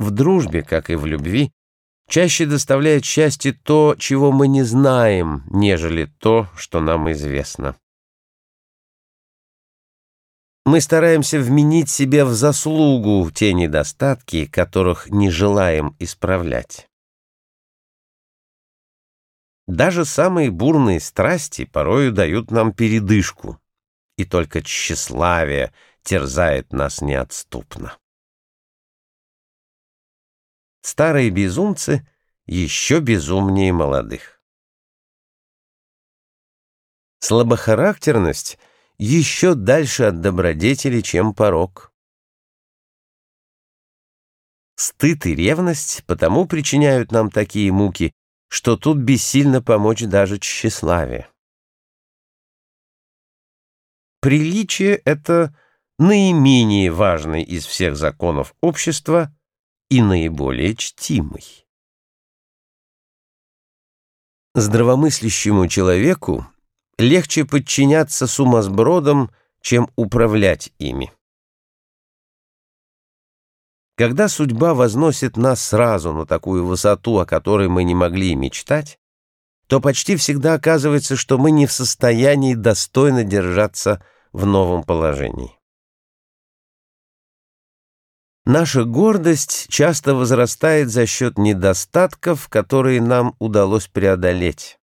В дружбе, как и в любви, чаще доставляет счастье то, чего мы не знаем, нежели то, что нам известно. Мы стараемся вменить себе в заслугу те недостатки, которых не желаем исправлять. Даже самые бурные страсти порою дают нам передышку, и только тщеславие терзает нас неотступно. Старые безумцы еще безумнее молодых. Слабохарактерность еще дальше от добродетели, чем порог. Стыд и ревность потому причиняют нам такие муки, что тут бессильно помочь даже тщеславие. Приличие — это наименее важный из всех законов общества и наиболее чтимый. Здравомыслящему человеку легче подчиняться сумасбродам, чем управлять ими. Когда судьба возносит нас сразу на такую высоту, о которой мы не могли мечтать, то почти всегда оказывается, что мы не в состоянии достойно держаться в новом положении. Наша гордость часто возрастает за счет недостатков, которые нам удалось преодолеть.